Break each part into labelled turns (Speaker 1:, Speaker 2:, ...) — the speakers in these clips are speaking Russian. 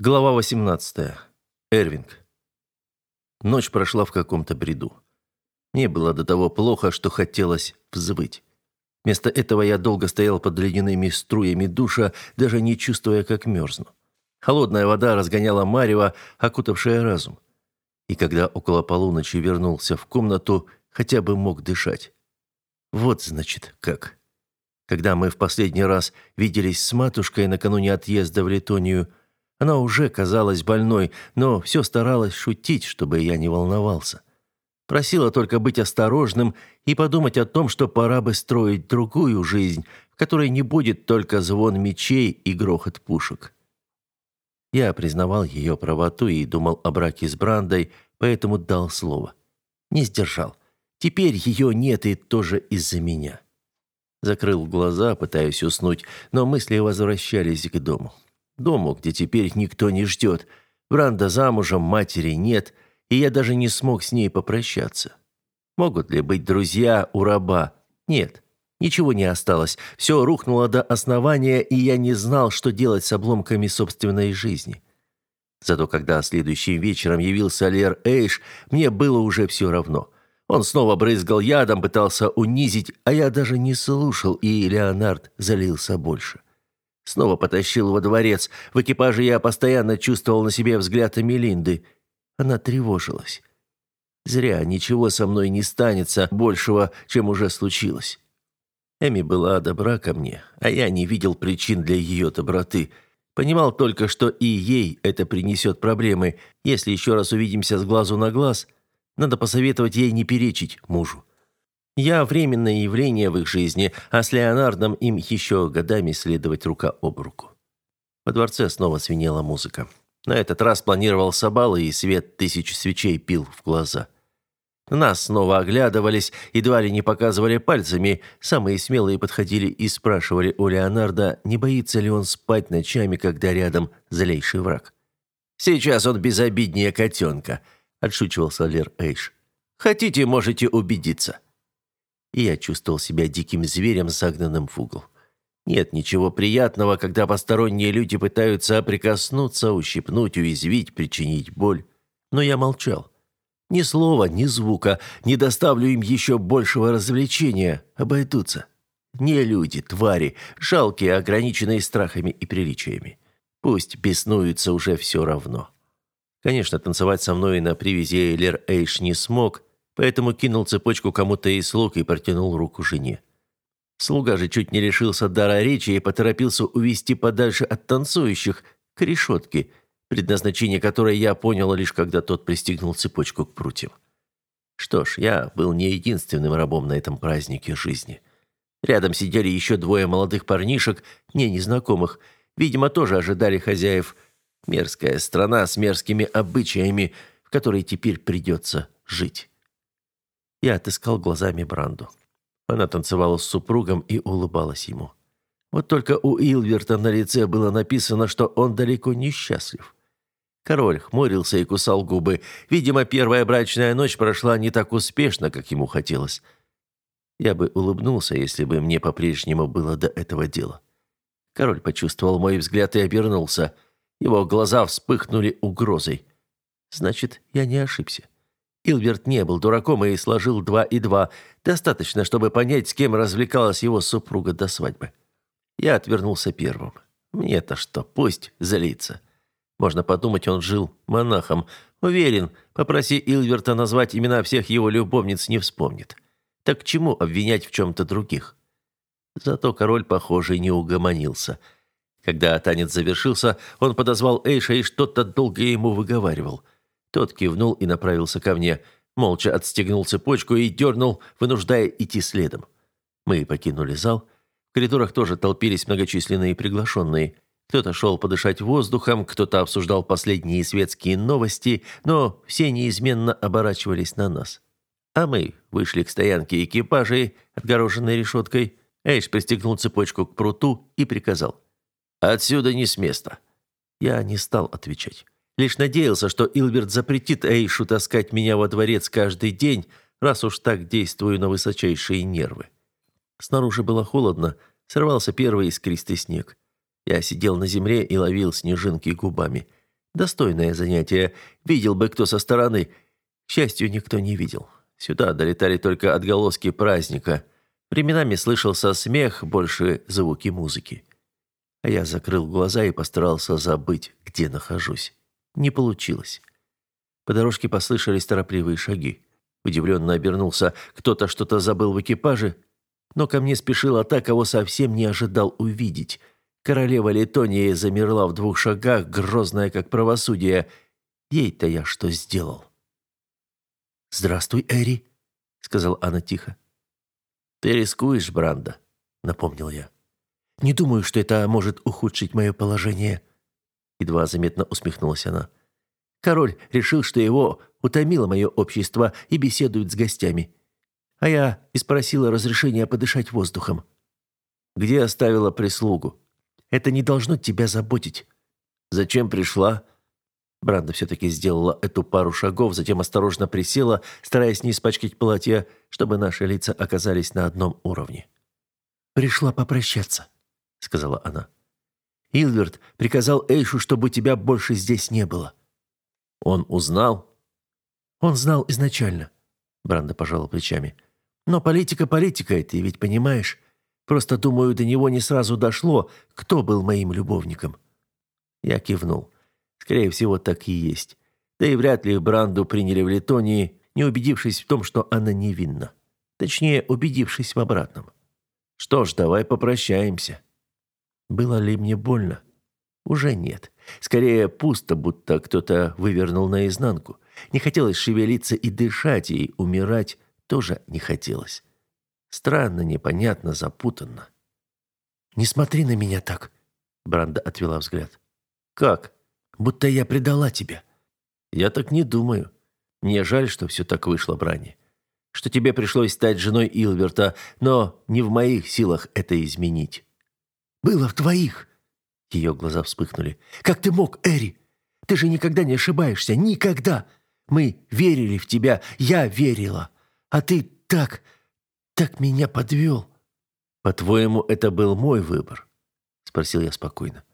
Speaker 1: Глава 18. Эрвинг. Ночь прошла в каком-то бреду. Мне было до того плохо, что хотелось взвыть. Вместо этого я долго стоял под ледяными струями душа, даже не чувствуя, как мерзну. Холодная вода разгоняла марево, окутавшее разум. И когда около полуночи вернулся в комнату, хотя бы мог дышать. Вот, значит, как. Когда мы в последний раз виделись с матушкой накануне отъезда в Литонию, она уже казалась больной, но все старалась шутить, чтобы я не волновался. Просила только быть осторожным и подумать о том, что пора бы строить другую жизнь, в которой не будет только звон мечей и грохот пушек. Я признавал ее правоту и думал о браке с Брандой, поэтому дал слово. Не сдержал. Теперь ее нет и тоже из-за меня. Закрыл глаза, пытаясь уснуть, но мысли возвращались к дому. Дому, где теперь никто не ждет. Бранда замужем, матери нет, и я даже не смог с ней попрощаться. Могут ли быть друзья у раба? Нет. Ничего не осталось. Все рухнуло до основания, и я не знал, что делать с обломками собственной жизни. Зато когда следующим вечером явился Лер Эйш, мне было уже все равно. Он снова брызгал ядом, пытался унизить, а я даже не слушал, и Леонард залился больше. Снова потащил во дворец. В экипаже я постоянно чувствовал на себе взгляд Эмилинды. Она тревожилась. Зря ничего со мной не станется большего, чем уже случилось. Эми была добра ко мне, а я не видел причин для ее доброты. Понимал только, что и ей это принесет проблемы. Если еще раз увидимся с глазу на глаз, надо посоветовать ей не перечить мужу. Я временное явление в их жизни, а с Леонардом им еще годами следовать рука об руку. Во дворце снова свинела музыка. На этот раз планировал Сабал, и свет тысяч свечей пил в глаза. Нас снова оглядывались, едва ли не показывали пальцами. Самые смелые подходили и спрашивали у Леонарда, не боится ли он спать ночами, когда рядом злейший враг. «Сейчас он безобиднее котенка», — отшучивался Лер Эйш. «Хотите, можете убедиться» и я чувствовал себя диким зверем, загнанным в угол. Нет ничего приятного, когда посторонние люди пытаются прикоснуться, ущипнуть, уязвить, причинить боль. Но я молчал. Ни слова, ни звука, не доставлю им еще большего развлечения, обойдутся. Не люди, твари, жалкие, ограниченные страхами и приличиями. Пусть беснуются уже все равно. Конечно, танцевать со мной на привязи Эйлер Эйш не смог, поэтому кинул цепочку кому-то из слуг и протянул руку жене. Слуга же чуть не лишился дара речи и поторопился увести подальше от танцующих к решетке, предназначение которой я понял лишь когда тот пристегнул цепочку к прутьям. Что ж, я был не единственным рабом на этом празднике жизни. Рядом сидели еще двое молодых парнишек, мне незнакомых, видимо, тоже ожидали хозяев. Мерзкая страна с мерзкими обычаями, в которой теперь придется жить. Я отыскал глазами Бранду. Она танцевала с супругом и улыбалась ему. Вот только у Илверта на лице было написано, что он далеко не счастлив. Король хмурился и кусал губы. Видимо, первая брачная ночь прошла не так успешно, как ему хотелось. Я бы улыбнулся, если бы мне по-прежнему было до этого дела. Король почувствовал мой взгляд и обернулся. Его глаза вспыхнули угрозой. Значит, я не ошибся. Илверт не был дураком и сложил два и два. Достаточно, чтобы понять, с кем развлекалась его супруга до свадьбы. Я отвернулся первым. Мне-то что, пусть злится. Можно подумать, он жил монахом. Уверен, попроси Илверта назвать имена всех его любовниц, не вспомнит. Так к чему обвинять в чем-то других? Зато король, похоже, не угомонился. Когда танец завершился, он подозвал Эйша и что-то долго ему выговаривал – тот кивнул и направился ко мне, молча отстегнул цепочку и дернул, вынуждая идти следом. Мы покинули зал. В коридорах тоже толпились многочисленные приглашенные. Кто-то шел подышать воздухом, кто-то обсуждал последние светские новости, но все неизменно оборачивались на нас. А мы вышли к стоянке экипажей, отгороженной решеткой. Эйш пристегнул цепочку к пруту и приказал. «Отсюда не с места». Я не стал отвечать. Лишь надеялся, что Илберт запретит Эйшу таскать меня во дворец каждый день, раз уж так действую на высочайшие нервы. Снаружи было холодно, сорвался первый искристый снег. Я сидел на земле и ловил снежинки губами. Достойное занятие. Видел бы кто со стороны. К счастью, никто не видел. Сюда долетали только отголоски праздника. Временами слышался смех, больше звуки музыки. А я закрыл глаза и постарался забыть, где нахожусь. Не получилось. По дорожке послышались торопливые шаги. Удивленно обернулся. Кто-то что-то забыл в экипаже, но ко мне спешила та, кого совсем не ожидал увидеть. Королева Летонии замерла в двух шагах, грозная как правосудие. Ей-то я что сделал? «Здравствуй, Эри», — сказала она тихо. «Ты рискуешь, Бранда», — напомнил я. «Не думаю, что это может ухудшить мое положение», — едва заметно усмехнулась она. «Король решил, что его утомило мое общество и беседует с гостями. А я и спросила разрешения подышать воздухом. Где оставила прислугу? Это не должно тебя заботить. Зачем пришла?» Бранда все-таки сделала эту пару шагов, затем осторожно присела, стараясь не испачкать платье, чтобы наши лица оказались на одном уровне. «Пришла попрощаться», — сказала она. «Илверт приказал Эйшу, чтобы тебя больше здесь не было». «Он узнал?» «Он знал изначально», — Бранда пожала плечами. «Но политика политика, ты ведь понимаешь. Просто, думаю, до него не сразу дошло, кто был моим любовником». Я кивнул. Скорее всего, так и есть. Да и вряд ли Бранду приняли в Литонии, не убедившись в том, что она невинна. Точнее, убедившись в обратном. Что ж, давай попрощаемся. Было ли мне больно? Уже нет. Скорее, пусто, будто кто-то вывернул наизнанку. Не хотелось шевелиться и дышать, и умирать тоже не хотелось. Странно, непонятно, запутанно. «Не смотри на меня так», — Бранда отвела взгляд. «Как?» будто я предала тебя». «Я так не думаю. Мне жаль, что все так вышло, Брани. Что тебе пришлось стать женой Илверта, но не в моих силах это изменить». «Было в твоих!» Ее глаза вспыхнули. «Как ты мог, Эри? Ты же никогда не ошибаешься. Никогда! Мы верили в тебя. Я верила. А ты так, так меня подвел». «По-твоему, это был мой выбор?» Спросил я спокойно.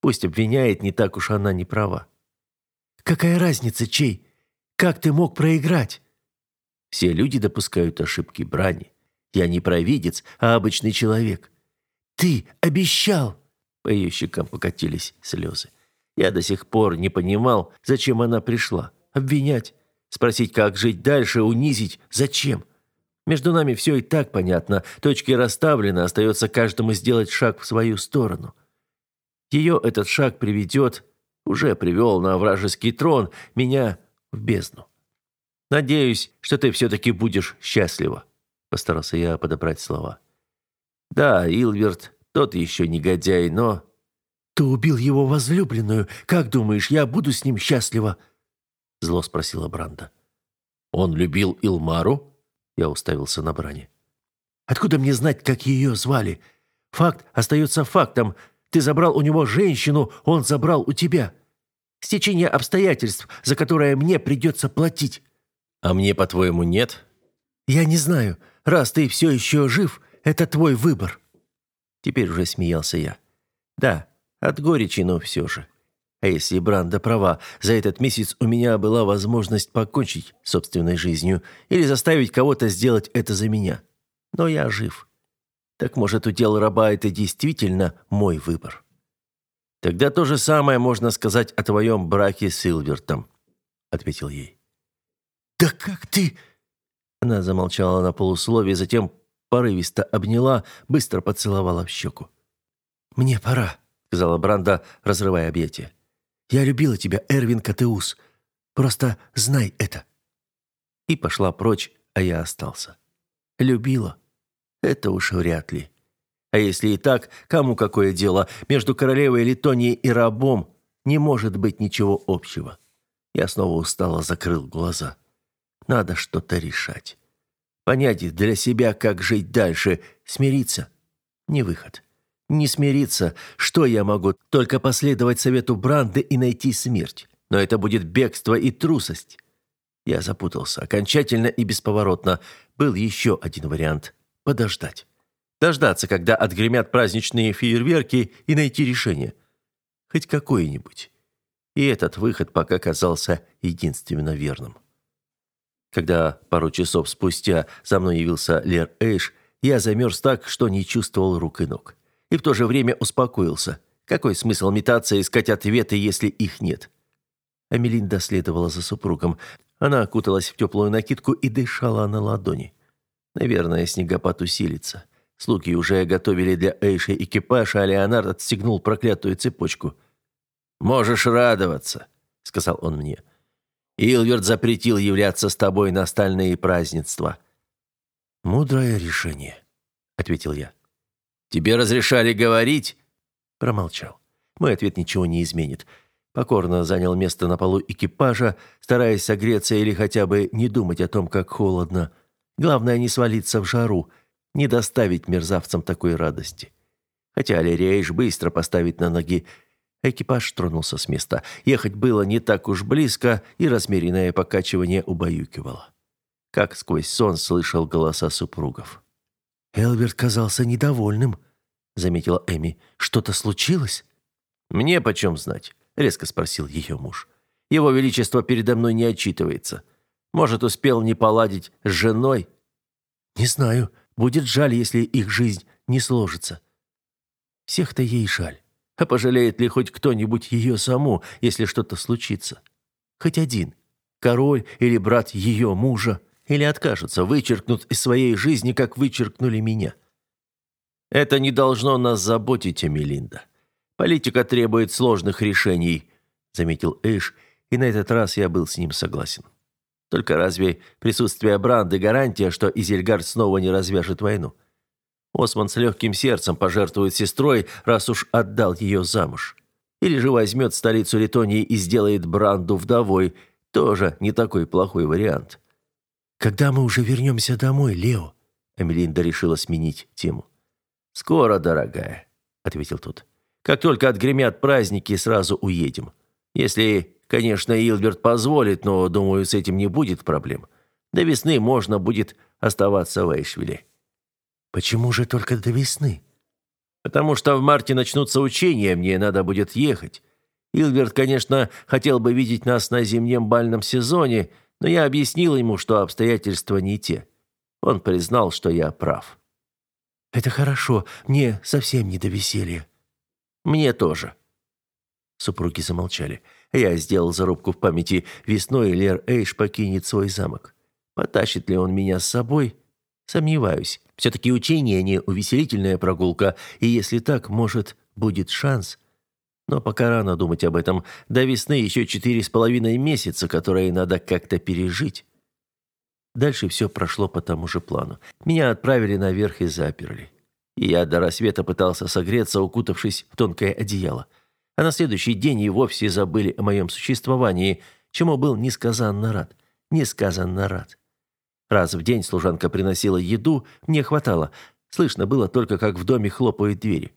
Speaker 1: Пусть обвиняет, не так уж она не права. «Какая разница, чей? Как ты мог проиграть?» Все люди допускают ошибки брани. Я не провидец, а обычный человек. «Ты обещал!» По ее щекам покатились слезы. Я до сих пор не понимал, зачем она пришла. Обвинять, спросить, как жить дальше, унизить. Зачем? Между нами все и так понятно. Точки расставлены, остается каждому сделать шаг в свою сторону. Ее этот шаг приведет, уже привел на вражеский трон, меня в бездну. Надеюсь, что ты все-таки будешь счастлива. Постарался я подобрать слова. Да, Илверт, тот еще негодяй, но... Ты убил его возлюбленную. Как думаешь, я буду с ним счастлива? Зло спросила Бранда. Он любил Илмару? Я уставился на Бране. Откуда мне знать, как ее звали? Факт остается фактом. Ты забрал у него женщину, он забрал у тебя. Стечение обстоятельств, за которое мне придется платить». «А мне, по-твоему, нет?» «Я не знаю. Раз ты все еще жив, это твой выбор». Теперь уже смеялся я. «Да, от горечи, но все же. А если Бранда права, за этот месяц у меня была возможность покончить собственной жизнью или заставить кого-то сделать это за меня. Но я жив. Так может, удел раба – это действительно мой выбор? Тогда то же самое можно сказать о твоем браке с Силвертом, ответил ей. Да как ты? Она замолчала на полусловие, затем порывисто обняла, быстро поцеловала в щеку. «Мне пора», — сказала Бранда, разрывая объятия. «Я любила тебя, Эрвин Катеус. Просто знай это». И пошла прочь, а я остался. Любила. Это уж вряд ли. А если и так, кому какое дело? Между королевой Литонией и рабом не может быть ничего общего. Я снова устало закрыл глаза. Надо что-то решать. Понять для себя, как жить дальше. Смириться? Не выход. Не смириться. Что я могу? Только последовать совету Бранды и найти смерть. Но это будет бегство и трусость. Я запутался. Окончательно и бесповоротно. Был еще один вариант подождать. Дождаться, когда отгремят праздничные фейерверки и найти решение. Хоть какое-нибудь. И этот выход пока казался единственно верным. Когда пару часов спустя за мной явился Лер Эйш, я замерз так, что не чувствовал рук и ног. И в то же время успокоился. Какой смысл метаться и искать ответы, если их нет? Амелинда следовала за супругом. Она окуталась в теплую накидку и дышала на ладони. Наверное, снегопад усилится. Слуги уже готовили для Эйши экипаж, а Леонард отстегнул проклятую цепочку. «Можешь радоваться», — сказал он мне. «Илверт запретил являться с тобой на стальные празднества».
Speaker 2: «Мудрое решение», — ответил я.
Speaker 1: «Тебе разрешали говорить?»
Speaker 2: Промолчал. Мой ответ ничего не изменит. Покорно занял место на полу экипажа, стараясь согреться или хотя бы не думать о том, как холодно. Главное, не свалиться в жару, не доставить мерзавцам такой радости. Хотя Алерейш быстро поставить на ноги. Экипаж тронулся с места. Ехать было не так уж близко, и размеренное покачивание убаюкивало. Как сквозь сон слышал голоса супругов.
Speaker 3: «Элберт казался недовольным», — заметила Эми. «Что-то случилось?»
Speaker 1: «Мне почем знать?» — резко спросил ее муж. «Его Величество передо мной не отчитывается. Может, успел не поладить с женой?»
Speaker 3: «Не знаю. Будет жаль, если их жизнь не сложится». «Всех-то ей жаль. А пожалеет ли хоть кто-нибудь ее саму, если что-то случится? Хоть один. Король или брат ее мужа?» Или откажутся, вычеркнут из своей жизни, как вычеркнули меня.
Speaker 1: Это не должно нас заботить, Эмилинда. Политика требует сложных решений, заметил Эйш, и на этот раз я был с ним согласен. Только разве присутствие Бранды гарантия, что Изельгард снова не развяжет войну? Осман с легким сердцем пожертвует сестрой, раз уж отдал ее замуж. Или же возьмет столицу Литонии и сделает Бранду вдовой, тоже не такой плохой вариант.
Speaker 3: «Когда мы уже вернемся домой, Лео?»
Speaker 1: Эмилинда решила сменить тему. «Скоро, дорогая», — ответил тот. «Как только отгремят праздники, сразу уедем. Если, конечно, Илберт позволит, но, думаю, с этим не будет проблем. До весны можно будет оставаться в Эйшвилле».
Speaker 3: «Почему же только до весны?»
Speaker 1: «Потому что в марте начнутся учения, мне надо будет ехать. Илберт, конечно, хотел бы видеть нас на зимнем бальном сезоне, но я объяснил ему, что обстоятельства не те. Он признал, что я прав.
Speaker 3: «Это хорошо. Мне совсем не до веселья».
Speaker 1: «Мне тоже».
Speaker 2: Супруги замолчали. Я сделал зарубку в памяти. Весной Лер Эйш покинет свой замок. Потащит ли он меня с собой? Сомневаюсь. Все-таки учение не увеселительная прогулка, и если так, может, будет шанс. Но пока рано думать об этом. До весны еще четыре с половиной месяца, которые надо как-то пережить. Дальше все прошло по тому же плану. Меня отправили наверх и заперли. И я до рассвета пытался согреться, укутавшись в тонкое одеяло. А на следующий день и вовсе забыли о моем существовании, чему был несказанно рад. Несказанно рад. Раз в день служанка приносила еду, мне хватало. Слышно было только, как в доме хлопают двери.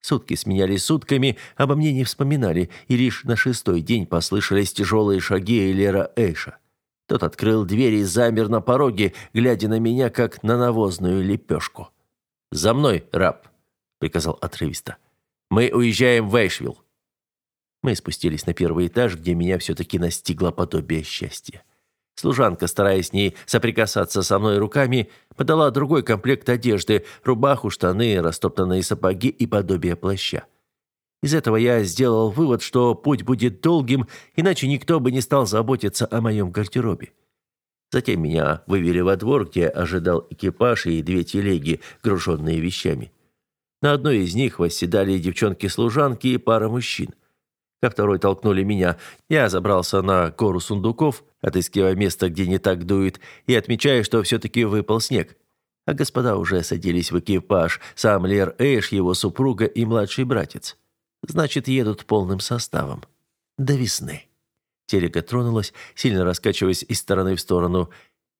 Speaker 2: Сутки сменялись сутками, обо мне не вспоминали, и лишь на шестой день послышались тяжелые шаги Эйлера Эйша. Тот открыл дверь и замер на пороге, глядя на меня, как на навозную лепешку. «За мной, раб!» — приказал отрывисто. «Мы уезжаем в Эйшвилл!» Мы спустились на первый этаж, где меня все-таки настигло подобие счастья. Служанка, стараясь не соприкасаться со мной руками, подала другой комплект одежды, рубаху, штаны, растоптанные сапоги и подобие плаща. Из этого я сделал вывод, что путь будет долгим, иначе никто бы не стал заботиться о моем гардеробе. Затем меня вывели во двор, где ожидал экипаж и две телеги, груженные вещами. На одной из них восседали девчонки-служанки и пара мужчин. Ко второй толкнули меня. Я забрался на гору сундуков, отыскивая место, где не так дует, и отмечая, что все-таки выпал снег. А господа уже садились в экипаж, сам Лер Эш, его супруга и младший братец. Значит, едут полным составом. До весны. Телега тронулась, сильно раскачиваясь из стороны в сторону.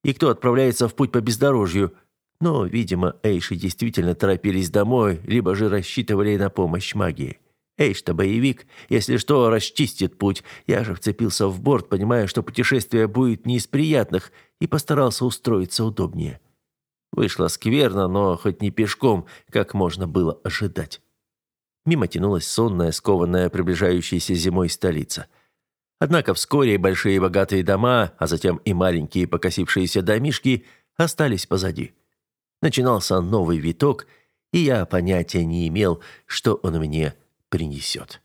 Speaker 2: И кто отправляется в путь по бездорожью? Но, видимо, Эйши действительно торопились домой, либо же рассчитывали на помощь магии. Эй-что, боевик, если что, расчистит путь. Я же вцепился в борт, понимая, что путешествие будет не из приятных, и постарался устроиться удобнее. Вышло скверно, но хоть не пешком, как можно было ожидать. Мимо тянулась сонная, скованная приближающейся зимой столица. Однако вскоре большие богатые дома, а затем и маленькие покосившиеся домишки остались позади. Начинался новый виток, и я понятия не имел, что он мне принесет.